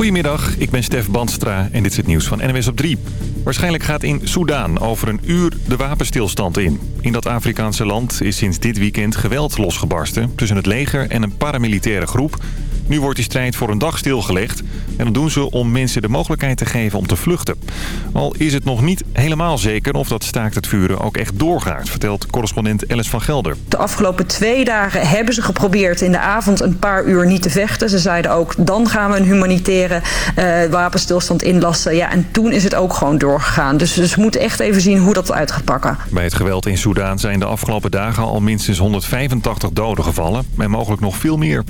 Goedemiddag, ik ben Stef Bandstra en dit is het nieuws van NWS op 3. Waarschijnlijk gaat in Soudaan over een uur de wapenstilstand in. In dat Afrikaanse land is sinds dit weekend geweld losgebarsten... tussen het leger en een paramilitaire groep... Nu wordt die strijd voor een dag stilgelegd. En dat doen ze om mensen de mogelijkheid te geven om te vluchten. Al is het nog niet helemaal zeker of dat staakt het vuren ook echt doorgaat... vertelt correspondent Alice van Gelder. De afgelopen twee dagen hebben ze geprobeerd in de avond een paar uur niet te vechten. Ze zeiden ook, dan gaan we een humanitaire uh, wapenstilstand inlassen. Ja, en toen is het ook gewoon doorgegaan. Dus ze moeten echt even zien hoe dat uit gaat pakken. Bij het geweld in Soudaan zijn de afgelopen dagen al minstens 185 doden gevallen. En mogelijk nog veel meer.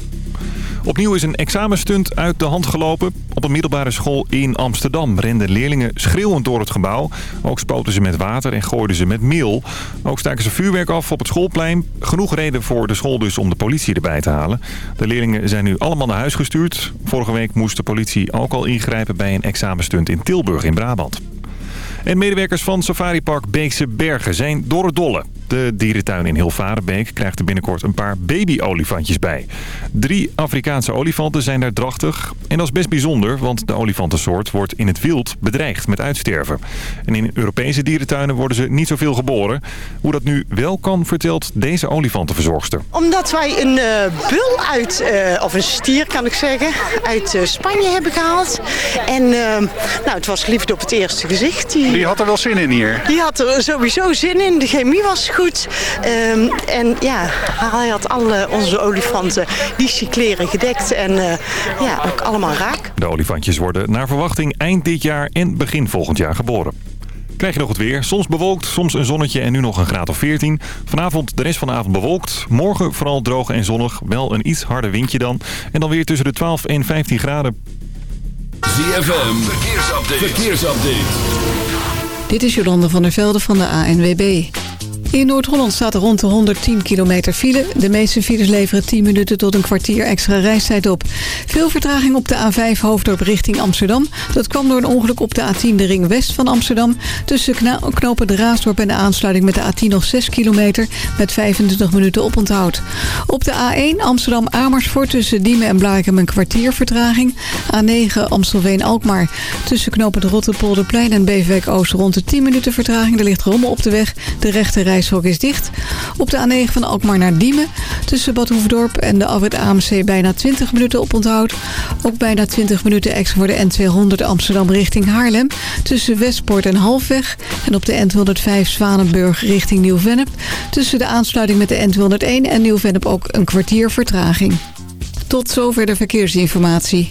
Opnieuw is een examenstunt uit de hand gelopen. Op een middelbare school in Amsterdam renden leerlingen schreeuwend door het gebouw. Ook spoten ze met water en gooiden ze met meel. Ook staken ze vuurwerk af op het schoolplein. Genoeg reden voor de school dus om de politie erbij te halen. De leerlingen zijn nu allemaal naar huis gestuurd. Vorige week moest de politie ook al ingrijpen bij een examenstunt in Tilburg in Brabant. En medewerkers van Safari Park Beekse Bergen zijn door het dolle. De dierentuin in Hilvarenbeek krijgt er binnenkort een paar babyolifantjes bij. Drie Afrikaanse olifanten zijn daar drachtig. En dat is best bijzonder, want de olifantensoort wordt in het wild bedreigd met uitsterven. En in Europese dierentuinen worden ze niet zoveel geboren. Hoe dat nu wel kan, vertelt deze olifantenverzorgster. Omdat wij een uh, bul uit, uh, of een stier kan ik zeggen, uit uh, Spanje hebben gehaald. En nou, het was liefde op het eerste gezicht. Die, die had er wel zin in hier? Die had er sowieso zin in. De chemie was goed. Um, en ja, hij had alle onze olifanten die cycleren gedekt en uh, ja, ook allemaal raak. De olifantjes worden naar verwachting eind dit jaar en begin volgend jaar geboren. Krijg je nog het weer. Soms bewolkt, soms een zonnetje en nu nog een graad of 14. Vanavond de rest van de avond bewolkt. Morgen vooral droog en zonnig. Wel een iets harder windje dan. En dan weer tussen de 12 en 15 graden. ZFM, verkeersupdate. verkeersupdate. Dit is Jolande van der Velde van de ANWB. In Noord-Holland staat rond de 110 kilometer file. De meeste files leveren 10 minuten tot een kwartier extra reistijd op. Veel vertraging op de A5 Hoofddorp richting Amsterdam. Dat kwam door een ongeluk op de A10 de ring west van Amsterdam. Tussen knopen de Raasdorp en de aansluiting met de A10 nog 6 kilometer... met 25 minuten oponthoud. Op de A1 Amsterdam-Amersfoort tussen Diemen en Blarikum een kwartier vertraging. A9 Amstelveen-Alkmaar tussen knopen de Rotterpolderplein en Beverwijk-Oost... rond de 10 minuten vertraging. Er ligt rommel op de weg. De rechte reishok is dicht. Op de A9 van Alkmaar naar Diemen. Tussen Bad Hoefdorp en de Alfred AMC bijna 20 minuten op onthoud. Ook bijna 20 minuten extra voor de N200 Amsterdam richting Haarlem. Tussen Westpoort en Halfweg. En op de N205 Zwanenburg richting Nieuw-Vennep. Tussen de aansluiting met de N201 en Nieuw-Vennep ook een kwartier vertraging. Tot zover de verkeersinformatie.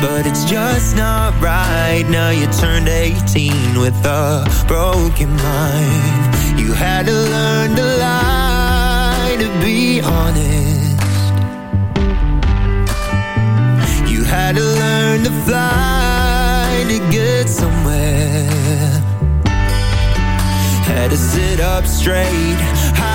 But it's just not right. Now you turned 18 with a broken mind. You had to learn to lie to be honest. You had to learn to fly to get somewhere had to sit up straight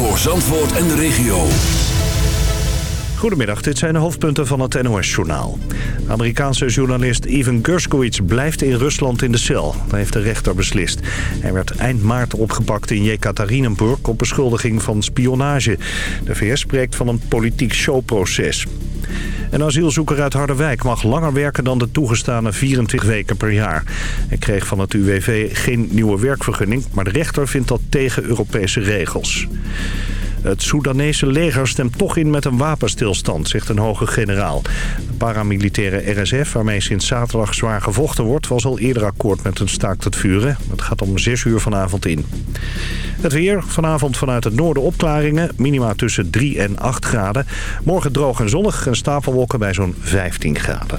Voor Zandvoort en de regio. Goedemiddag, dit zijn de hoofdpunten van het NOS-journaal. Amerikaanse journalist Ivan Gershkovich blijft in Rusland in de cel. Dat heeft de rechter beslist. Hij werd eind maart opgepakt in Jekaterinenburg op beschuldiging van spionage. De VS spreekt van een politiek showproces. Een asielzoeker uit Harderwijk mag langer werken dan de toegestane 24 weken per jaar. Hij kreeg van het UWV geen nieuwe werkvergunning, maar de rechter vindt dat tegen Europese regels. Het Soedanese leger stemt toch in met een wapenstilstand, zegt een hoge generaal. De paramilitaire RSF, waarmee sinds zaterdag zwaar gevochten wordt... was al eerder akkoord met een staakt het vuren. Het gaat om 6 uur vanavond in. Het weer, vanavond vanuit het noorden opklaringen. Minima tussen 3 en 8 graden. Morgen droog en zonnig en stapelwolken bij zo'n 15 graden.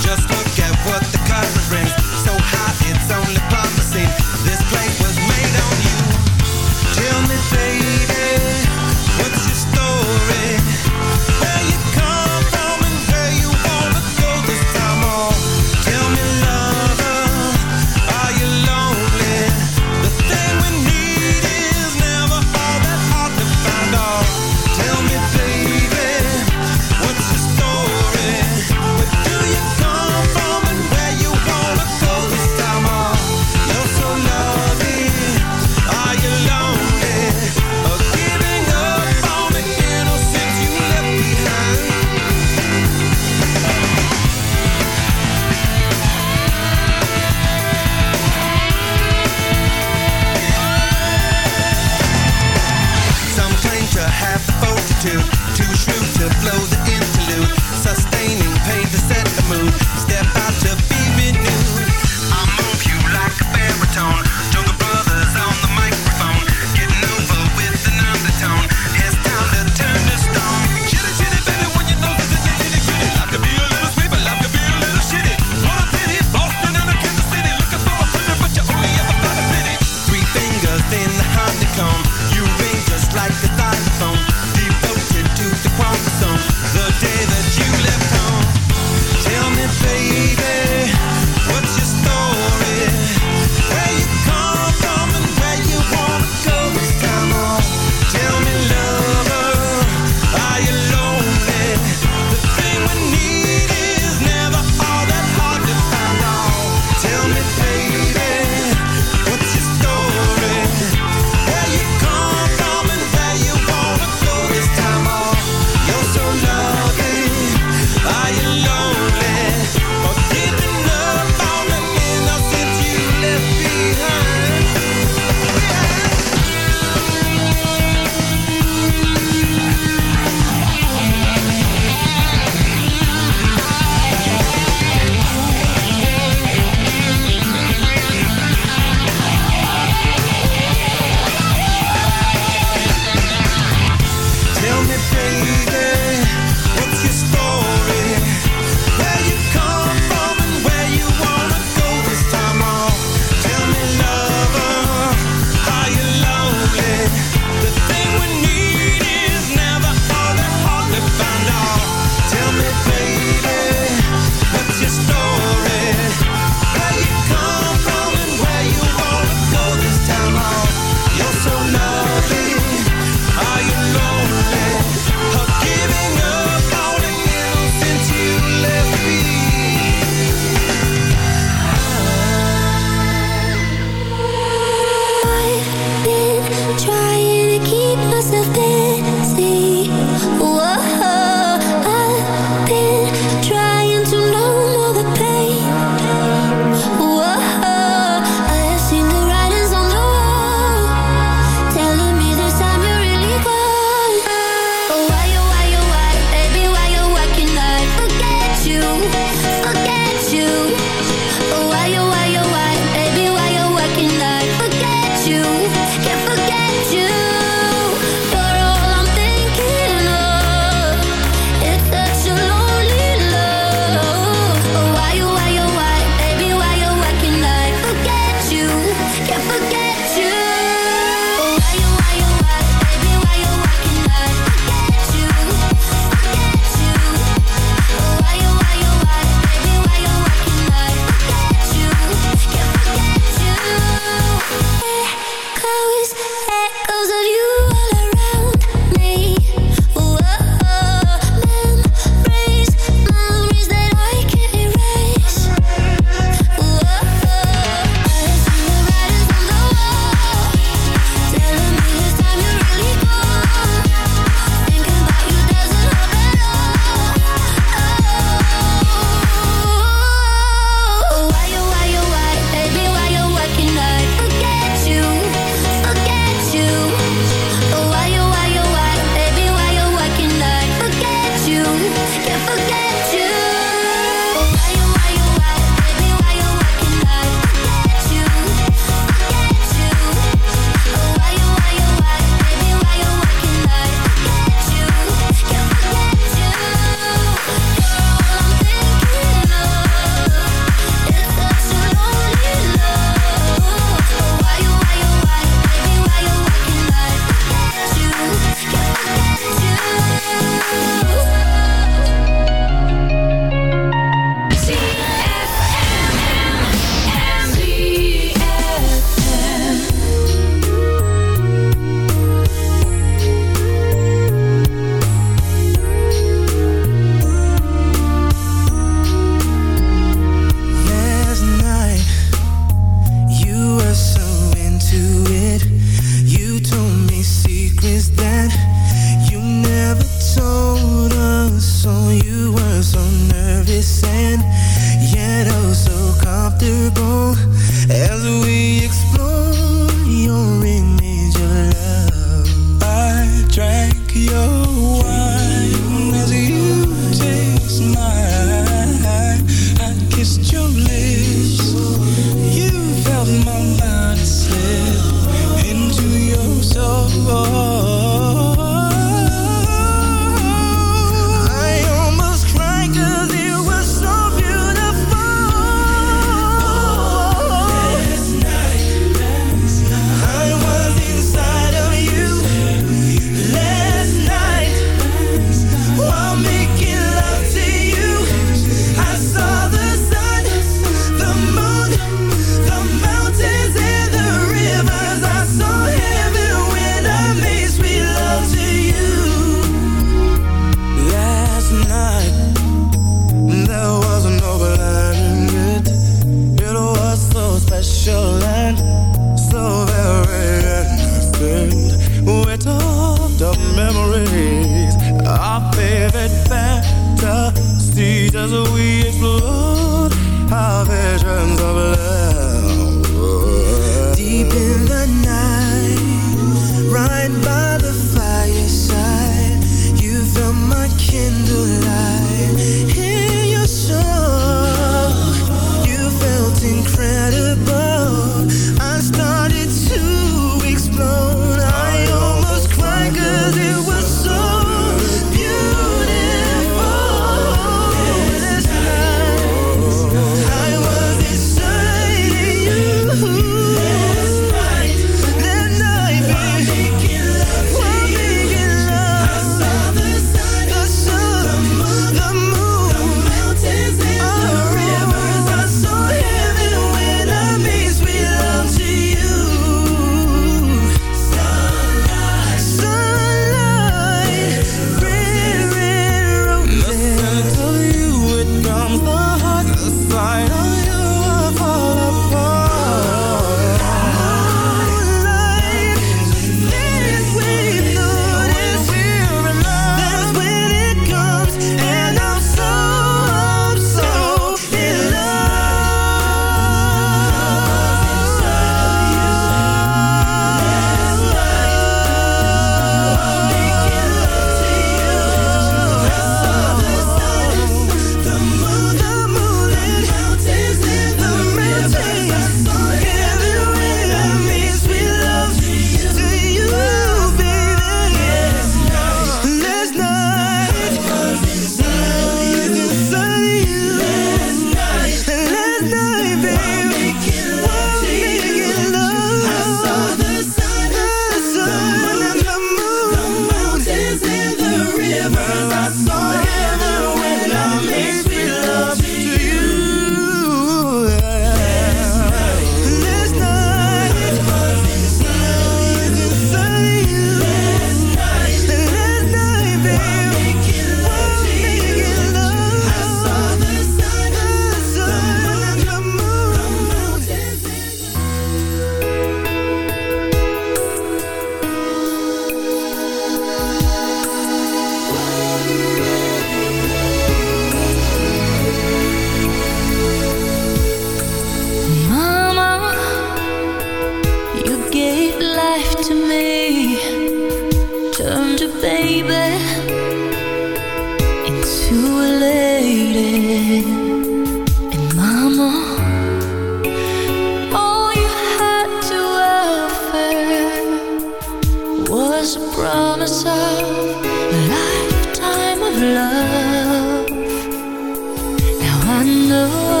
I know.